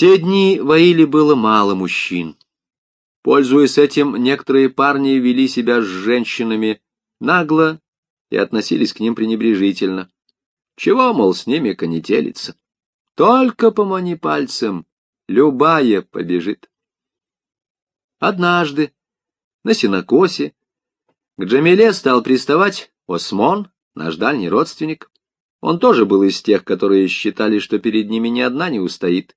те дни в Аиле было мало мужчин. Пользуясь этим, некоторые парни вели себя с женщинами нагло и относились к ним пренебрежительно. Чего, мол, с ними конетелиться? Только помани пальцем, любая побежит. Однажды на синокосе к Джамиле стал приставать Осмон, наш дальний родственник. Он тоже был из тех, которые считали, что перед ними ни одна не устоит.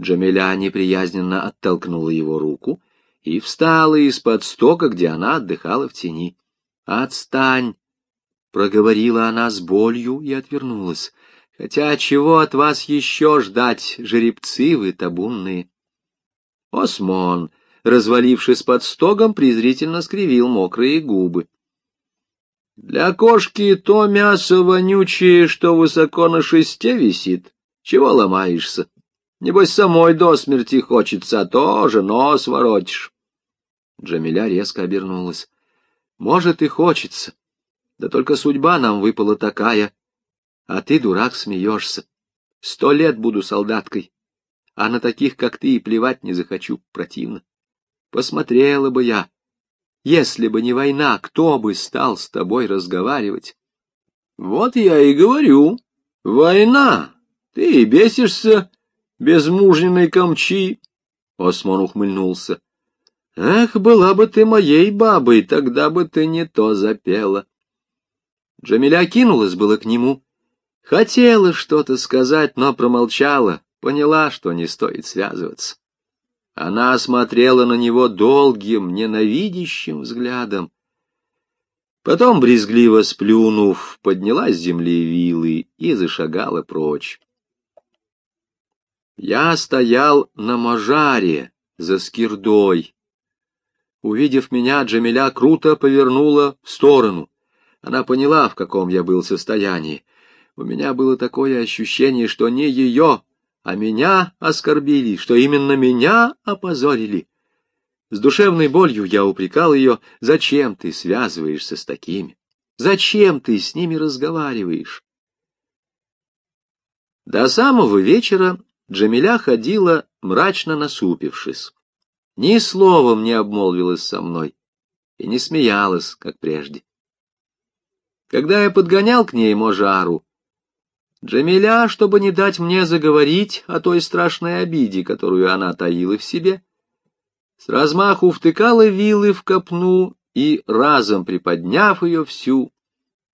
Джамиля неприязненно оттолкнула его руку и встала из-под стока, где она отдыхала в тени. «Отстань!» — проговорила она с болью и отвернулась. «Хотя чего от вас еще ждать, жеребцы вы табунные?» Осмон, развалившись под стогом, презрительно скривил мокрые губы. «Для кошки то мясо вонючее, что высоко на шесте висит. Чего ломаешься?» Небось, самой до смерти хочется, тоже нос воротишь. Джамиля резко обернулась. Может, и хочется. Да только судьба нам выпала такая. А ты, дурак, смеешься. Сто лет буду солдаткой. А на таких, как ты, и плевать не захочу, противно. Посмотрела бы я. Если бы не война, кто бы стал с тобой разговаривать? Вот я и говорю. Война. Ты бесишься, безмужниной камчи. Осман ухмыльнулся. Ах, была бы ты моей бабой, тогда бы ты не то запела. Джамиля кинулась было к нему. Хотела что-то сказать, но промолчала, поняла, что не стоит связываться. Она смотрела на него долгим, ненавидящим взглядом. Потом, брезгливо сплюнув, подняла с земли вилы и зашагала прочь. Я стоял на мажаре за скирдой. Увидев меня, Джамиля круто повернула в сторону. Она поняла, в каком я был состоянии. У меня было такое ощущение, что не ее, а меня оскорбили, что именно меня опозорили. С душевной болью я упрекал ее, зачем ты связываешься с такими? Зачем ты с ними разговариваешь? До самого вечера Джамиля ходила, мрачно насупившись. Ни словом не обмолвилась со мной и не смеялась, как прежде. Когда я подгонял к ней Можару, Джамиля, чтобы не дать мне заговорить о той страшной обиде, которую она таила в себе, с размаху втыкала вилы в копну и, разом приподняв ее всю,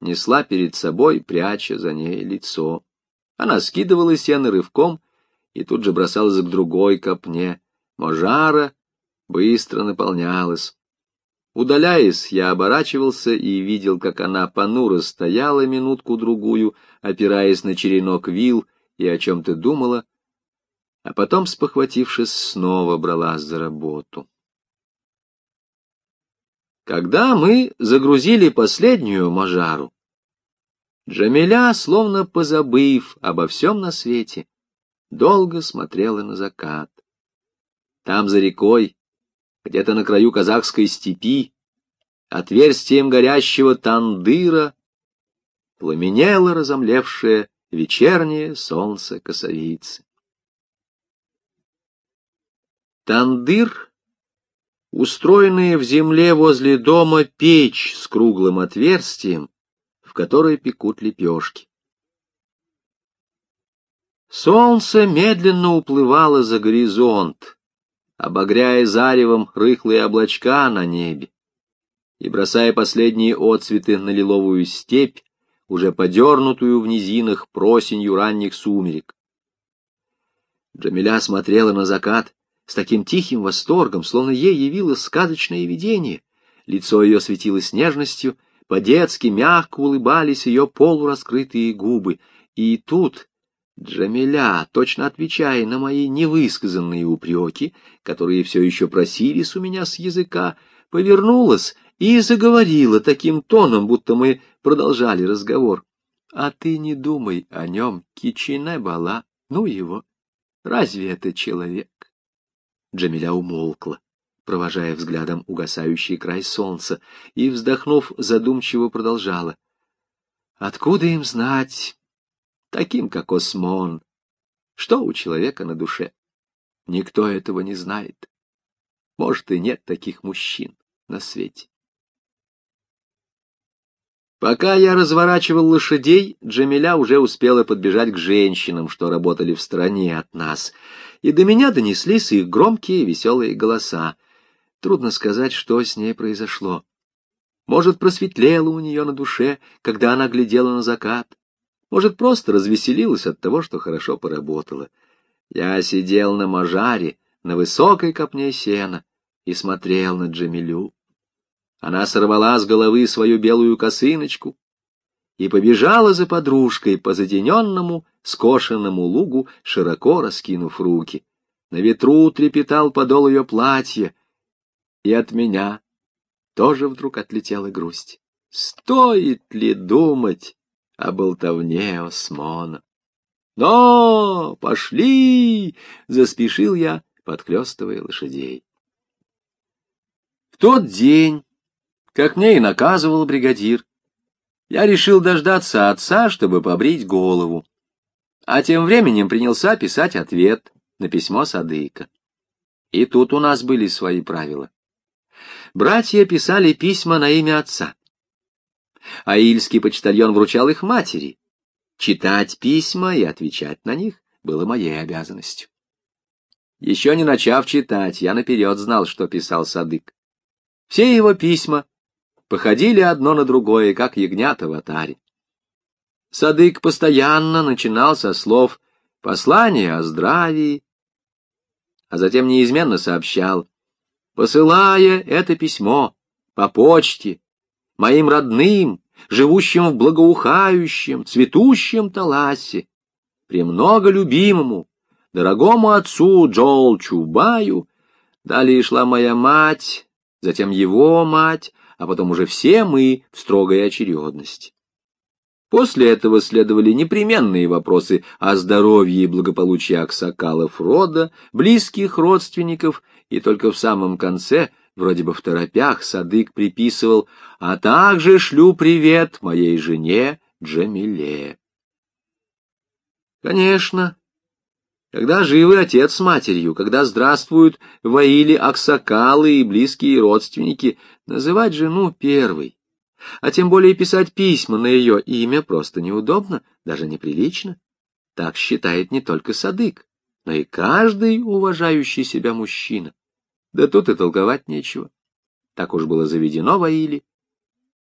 несла перед собой, пряча за ней лицо. Она скидывала сено рывком и тут же бросалась к другой копне. Можара быстро наполнялась. Удаляясь, я оборачивался и видел, как она понуро стояла минутку-другую, опираясь на черенок вил и о чем-то думала, а потом, спохватившись, снова бралась за работу. Когда мы загрузили последнюю мажару, Джамиля, словно позабыв обо всем на свете, долго смотрела на закат. Там за рекой, где-то на краю казахской степи, отверстием горящего тандыра пламенело разомлевшее вечернее солнце косовицы. Тандыр, устроенная в земле возле дома печь с круглым отверстием, в которой пекут лепешки. Солнце медленно уплывало за горизонт, обогряя заревом рыхлые облачка на небе и бросая последние отцветы на лиловую степь, уже подернутую в низинах просенью ранних сумерек. Джамиля смотрела на закат с таким тихим восторгом, словно ей явилось сказочное видение. Лицо ее светилось нежностью, по-детски мягко улыбались ее полураскрытые губы. И тут Джамиля, точно отвечая на мои невысказанные упреки, которые все еще просились у меня с языка, повернулась и заговорила таким тоном, будто мы продолжали разговор. — А ты не думай о нем, кичине бала, ну его. Разве это человек? Джамиля умолкла, провожая взглядом угасающий край солнца, и, вздохнув, задумчиво продолжала. — Откуда им знать? таким, как Осмон. Что у человека на душе? Никто этого не знает. Может, и нет таких мужчин на свете. Пока я разворачивал лошадей, Джамиля уже успела подбежать к женщинам, что работали в стороне от нас, и до меня донеслись их громкие веселые голоса. Трудно сказать, что с ней произошло. Может, просветлело у нее на душе, когда она глядела на закат. Может, просто развеселилась от того, что хорошо поработала. Я сидел на мажаре, на высокой копне сена, и смотрел на Джамилю. Она сорвала с головы свою белую косыночку и побежала за подружкой по затененному, скошенному лугу, широко раскинув руки. На ветру трепетал подол ее платья, и от меня тоже вдруг отлетела грусть. Стоит ли думать, а о болтовне Осмона. «Но! Пошли!» — заспешил я, подклёстывая лошадей. В тот день, как мне и наказывал бригадир, я решил дождаться отца, чтобы побрить голову, а тем временем принялся писать ответ на письмо Садыка. И тут у нас были свои правила. Братья писали письма на имя отца а ильский почтальон вручал их матери. Читать письма и отвечать на них было моей обязанностью. Еще не начав читать, я наперед знал, что писал Садык. Все его письма походили одно на другое, как ягнята в атаре. Садык постоянно начинал со слов «послание о здравии», а затем неизменно сообщал «посылая это письмо по почте моим родным, живущим в благоухающем, цветущем Таласе, премного любимому, дорогому отцу Джол Чубаю. Далее шла моя мать, затем его мать, а потом уже все мы в строгой очередности. После этого следовали непременные вопросы о здоровье и благополучии аксакалов рода, близких родственников, и только в самом конце — вроде бы в торопях, Садык приписывал «А также шлю привет моей жене Джамиле». Конечно, когда живы отец с матерью, когда здравствуют воили аксакалы и близкие родственники, называть жену первой, а тем более писать письма на ее имя просто неудобно, даже неприлично. Так считает не только Садык, но и каждый уважающий себя мужчина. Да тут и толковать нечего. Так уж было заведено в Аиле.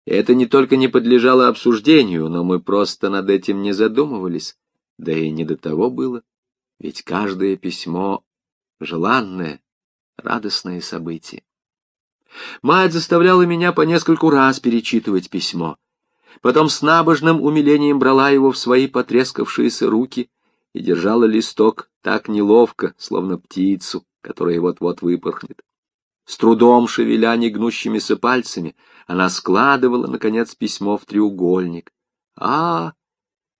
Это не только не подлежало обсуждению, но мы просто над этим не задумывались. Да и не до того было. Ведь каждое письмо — желанное, радостное событие. Мать заставляла меня по нескольку раз перечитывать письмо. Потом с набожным умилением брала его в свои потрескавшиеся руки и держала листок так неловко, словно птицу, которая вот-вот выпорхнет. С трудом шевеля негнущимися пальцами, она складывала, наконец, письмо в треугольник. «А,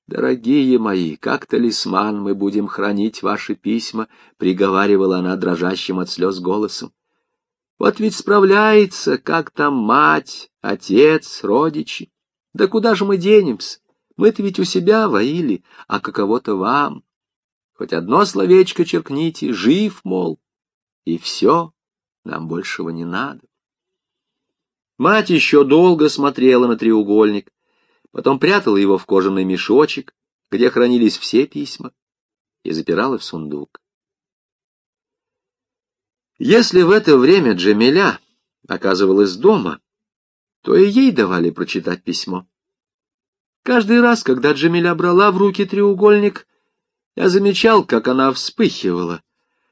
дорогие мои, как талисман мы будем хранить ваши письма», — приговаривала она дрожащим от слез голосом. «Вот ведь справляется, как там мать, отец, родичи. Да куда же мы денемся? Мы-то ведь у себя воили, а каково-то вам. Хоть одно словечко черкните, жив, мол» и все, нам большего не надо. Мать еще долго смотрела на треугольник, потом прятала его в кожаный мешочек, где хранились все письма, и запирала в сундук. Если в это время Джамиля оказывалась дома, то и ей давали прочитать письмо. Каждый раз, когда Джамиля брала в руки треугольник, я замечал, как она вспыхивала,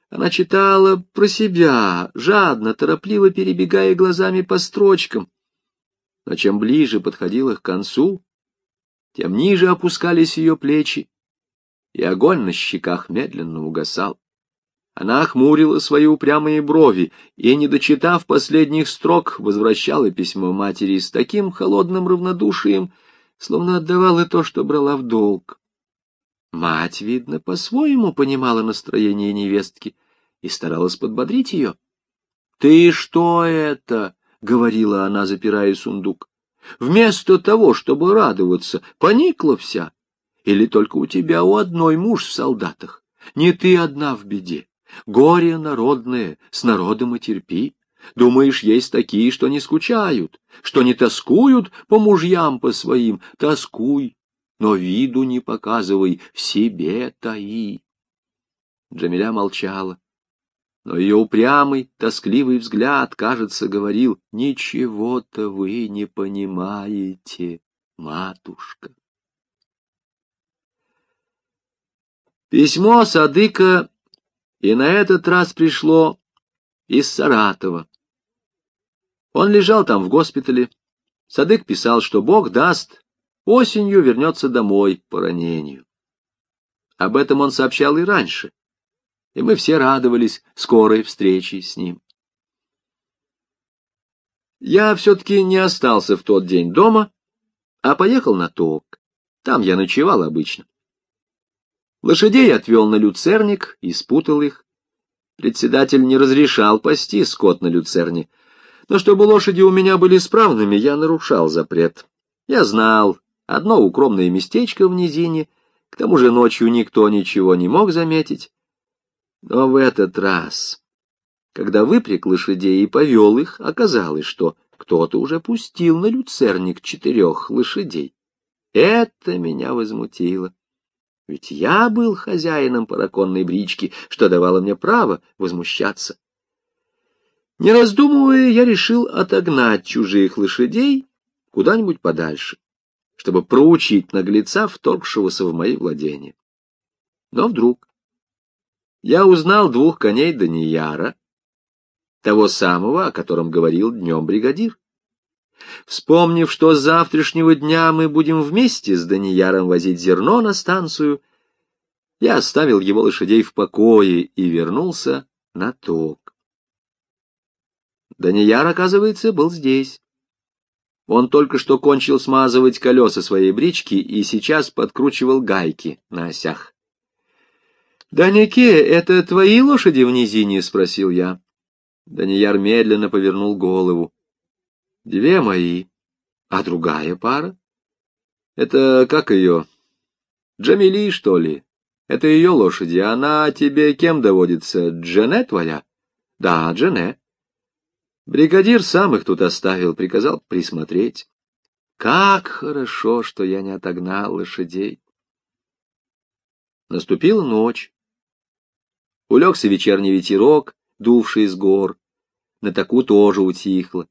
она читала про себя, жадно, торопливо перебегая глазами по строчкам. Но чем ближе подходила к концу, тем ниже опускались ее плечи, и огонь на щеках медленно угасал. Она охмурила свои упрямые брови и, не дочитав последних строк, возвращала письмо матери с таким холодным равнодушием, словно отдавала то, что брала в долг. Мать, видно, по-своему понимала настроение невестки и старалась подбодрить ее. — Ты что это? — говорила она, запирая сундук. — Вместо того, чтобы радоваться, поникла вся. Или только у тебя у одной муж в солдатах? Не ты одна в беде. Горе народное, с народом и терпи. Думаешь, есть такие, что не скучают, что не тоскуют по мужьям по своим? Тоскуй, но виду не показывай, в себе таи. Джамиля молчала, но ее упрямый, тоскливый взгляд, кажется, говорил, «Ничего-то вы не понимаете, матушка». Письмо Садыка и на этот раз пришло из Саратова. Он лежал там в госпитале. Садык писал, что Бог даст, осенью вернется домой по ранению. Об этом он сообщал и раньше, и мы все радовались скорой встрече с ним. Я все-таки не остался в тот день дома, а поехал на ток. Там я ночевал обычно. Лошадей отвел на люцерник и спутал их. Председатель не разрешал пасти скот на люцерне, но чтобы лошади у меня были справными, я нарушал запрет. Я знал, Одно укромное местечко в низине, к тому же ночью никто ничего не мог заметить. Но в этот раз, когда выпряг лошадей и повел их, оказалось, что кто-то уже пустил на люцерник четырех лошадей. Это меня возмутило. Ведь я был хозяином параконной брички, что давало мне право возмущаться. Не раздумывая, я решил отогнать чужих лошадей куда-нибудь подальше чтобы проучить наглеца, вторгшегося в мои владения. Но вдруг я узнал двух коней Данияра, того самого, о котором говорил днем бригадир. Вспомнив, что с завтрашнего дня мы будем вместе с Данияром возить зерно на станцию, я оставил его лошадей в покое и вернулся на ток. Данияр, оказывается, был здесь. Он только что кончил смазывать колеса своей брички и сейчас подкручивал гайки на осях. «Данике, это твои лошади в низине?» — спросил я. Данияр медленно повернул голову. «Две мои. А другая пара?» «Это как ее? Джамили, что ли? Это ее лошади. Она тебе кем доводится? Джене твоя?» «Да, Джене. Бригадир сам их тут оставил, приказал присмотреть. Как хорошо, что я не отогнал лошадей. Наступила ночь. Улегся вечерний ветерок, дувший с гор. На таку тоже утихло.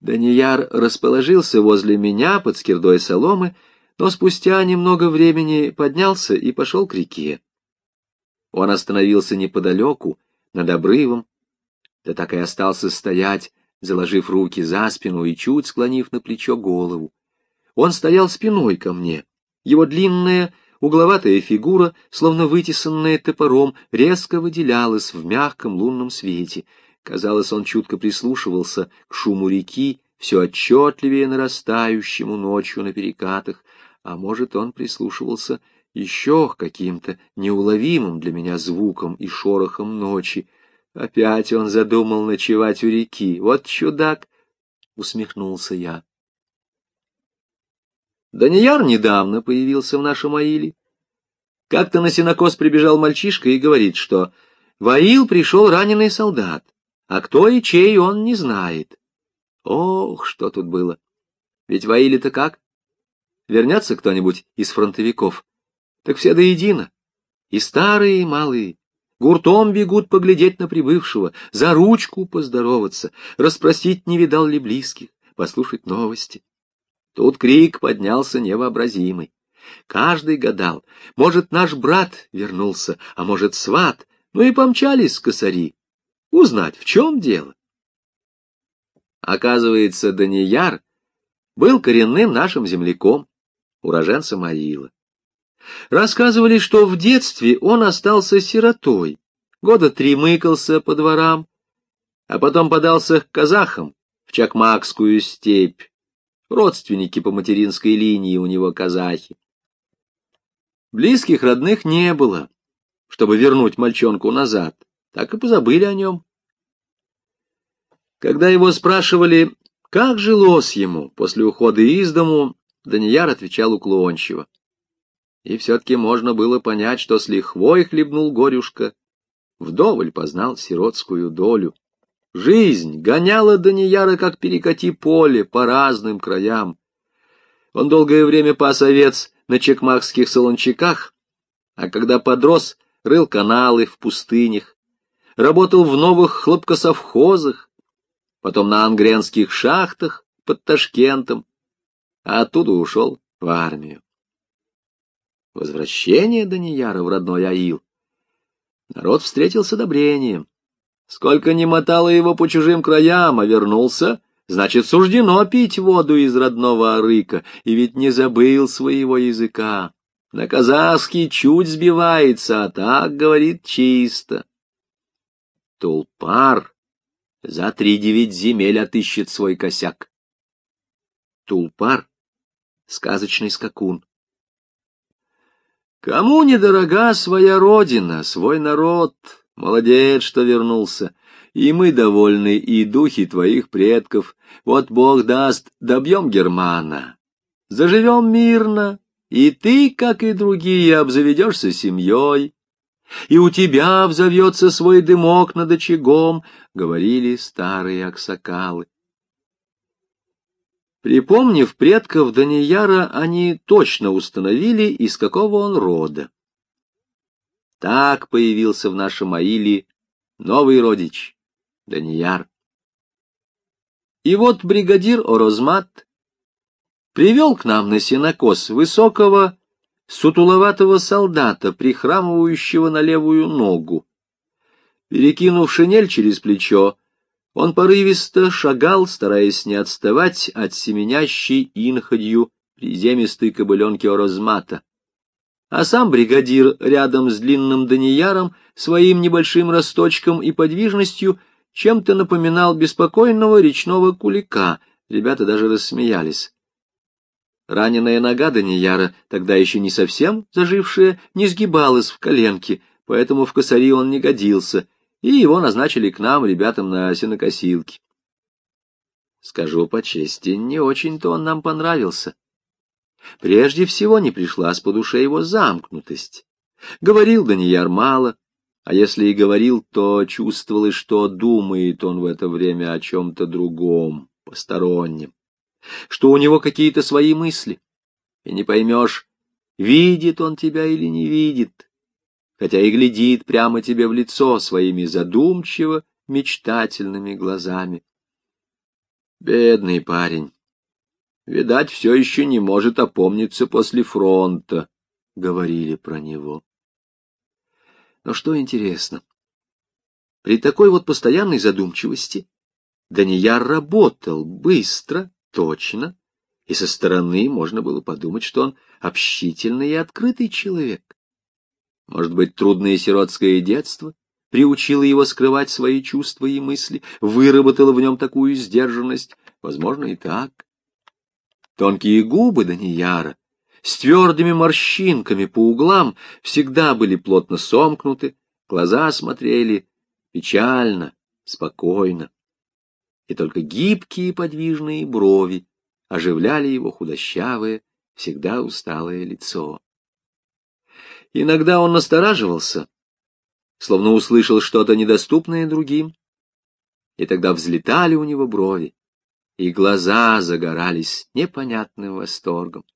Данияр расположился возле меня под скирдой соломы, но спустя немного времени поднялся и пошел к реке. Он остановился неподалеку, над обрывом, да так и остался стоять, заложив руки за спину и чуть склонив на плечо голову. Он стоял спиной ко мне. Его длинная, угловатая фигура, словно вытесанная топором, резко выделялась в мягком лунном свете. Казалось, он чутко прислушивался к шуму реки, все отчетливее нарастающему ночью на перекатах, а может, он прислушивался еще к каким-то неуловимым для меня звукам и шорохам ночи, Опять он задумал ночевать у реки. Вот чудак! — усмехнулся я. Данияр недавно появился в нашем Аиле. Как-то на сенокос прибежал мальчишка и говорит, что в Аил пришел раненый солдат, а кто и чей он не знает. Ох, что тут было! Ведь в Аиле-то как? Вернется кто-нибудь из фронтовиков? Так все до едино, и старые, и малые. Гуртом бегут поглядеть на прибывшего, за ручку поздороваться, расспросить, не видал ли близких, послушать новости. Тут крик поднялся невообразимый. Каждый гадал, может, наш брат вернулся, а может, сват, ну и помчались косари. Узнать, в чем дело. Оказывается, Данияр был коренным нашим земляком, уроженцем Аила. Рассказывали, что в детстве он остался сиротой, года три мыкался по дворам, а потом подался к казахам в Чакмакскую степь. Родственники по материнской линии у него казахи. Близких родных не было, чтобы вернуть мальчонку назад, так и позабыли о нем. Когда его спрашивали, как жилось ему после ухода из дому, Данияр отвечал уклончиво и все-таки можно было понять, что с лихвой хлебнул горюшка, вдоволь познал сиротскую долю. Жизнь гоняла Данияра, как перекати поле, по разным краям. Он долгое время пас овец на чекмахских солончаках, а когда подрос, рыл каналы в пустынях, работал в новых хлопкосовхозах, потом на ангренских шахтах под Ташкентом, а оттуда ушел в армию возвращение Данияра в родной Аил. Народ встретил с одобрением. Сколько не мотало его по чужим краям, а вернулся, значит, суждено пить воду из родного арыка, и ведь не забыл своего языка. На казахский чуть сбивается, а так говорит чисто. Тулпар за три девять земель отыщет свой косяк. Тулпар — сказочный скакун. Кому недорога своя родина, свой народ? Молодец, что вернулся. И мы довольны, и духи твоих предков. Вот Бог даст, добьем Германа. Заживем мирно, и ты, как и другие, обзаведешься семьей. И у тебя взовьется свой дымок над очагом, — говорили старые аксакалы. Припомнив предков Данияра, они точно установили, из какого он рода. Так появился в нашем Аиле новый родич — Данияр. И вот бригадир Орозмат привел к нам на сенокос высокого, сутуловатого солдата, прихрамывающего на левую ногу. Перекинув шинель через плечо, он порывисто шагал, стараясь не отставать от семенящей инходью приземистой кобыленки Оразмата, А сам бригадир рядом с длинным Данияром, своим небольшим росточком и подвижностью, чем-то напоминал беспокойного речного кулика. Ребята даже рассмеялись. Раненая нога Данияра, тогда еще не совсем зажившая, не сгибалась в коленке, поэтому в косари он не годился — и его назначили к нам, ребятам, на сенокосилке. Скажу по чести, не очень-то он нам понравился. Прежде всего не пришла с по душе его замкнутость. Говорил Данияр мало, а если и говорил, то чувствовалось, что думает он в это время о чем-то другом, постороннем, что у него какие-то свои мысли, и не поймешь, видит он тебя или не видит, хотя и глядит прямо тебе в лицо своими задумчиво мечтательными глазами. Бедный парень. Видать, все еще не может опомниться после фронта, — говорили про него. Но что интересно, при такой вот постоянной задумчивости Данияр работал быстро, точно, и со стороны можно было подумать, что он общительный и открытый человек. Может быть, трудное сиротское детство приучило его скрывать свои чувства и мысли, выработало в нем такую сдержанность, возможно, и так. Тонкие губы Данияра с твердыми морщинками по углам всегда были плотно сомкнуты, глаза смотрели печально, спокойно. И только гибкие подвижные брови оживляли его худощавое, всегда усталое лицо. Иногда он настораживался, словно услышал что-то недоступное другим, и тогда взлетали у него брови, и глаза загорались непонятным восторгом.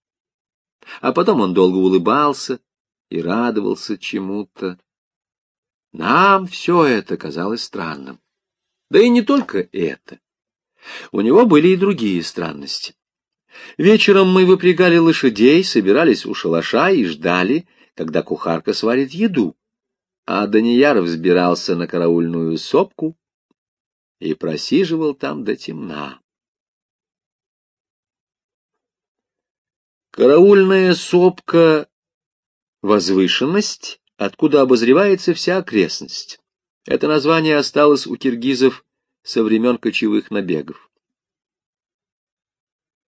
А потом он долго улыбался и радовался чему-то. Нам все это казалось странным. Да и не только это. У него были и другие странности. Вечером мы выпрягали лошадей, собирались у шалаша и ждали, когда кухарка сварит еду, а Данияров взбирался на караульную сопку и просиживал там до темна. Караульная сопка — возвышенность, откуда обозревается вся окрестность. Это название осталось у киргизов со времен кочевых набегов.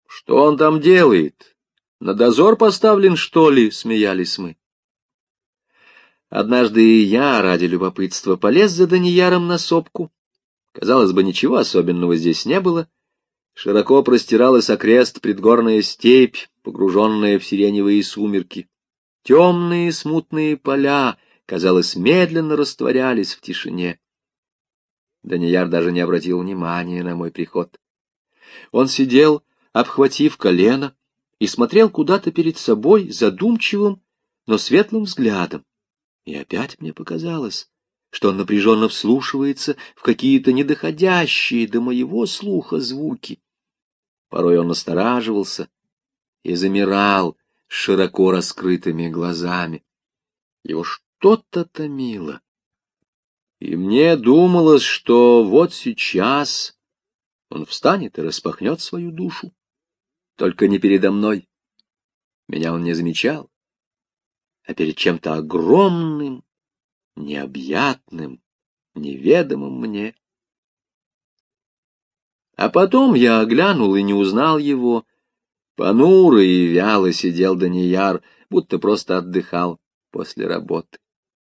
«Что он там делает? На дозор поставлен, что ли?» — смеялись мы. Однажды и я, ради любопытства, полез за Данияром на сопку. Казалось бы, ничего особенного здесь не было. Широко простиралась окрест предгорная степь, погруженная в сиреневые сумерки. Темные смутные поля, казалось, медленно растворялись в тишине. Данияр даже не обратил внимания на мой приход. Он сидел, обхватив колено, и смотрел куда-то перед собой задумчивым, но светлым взглядом. И опять мне показалось, что он напряженно вслушивается в какие-то недоходящие до моего слуха звуки. Порой он настораживался и замирал широко раскрытыми глазами. Его что-то томило. И мне думалось, что вот сейчас он встанет и распахнет свою душу. Только не передо мной. Меня он не замечал а перед чем-то огромным, необъятным, неведомым мне. А потом я оглянул и не узнал его. Понуро и вяло сидел Данияр, будто просто отдыхал после работы.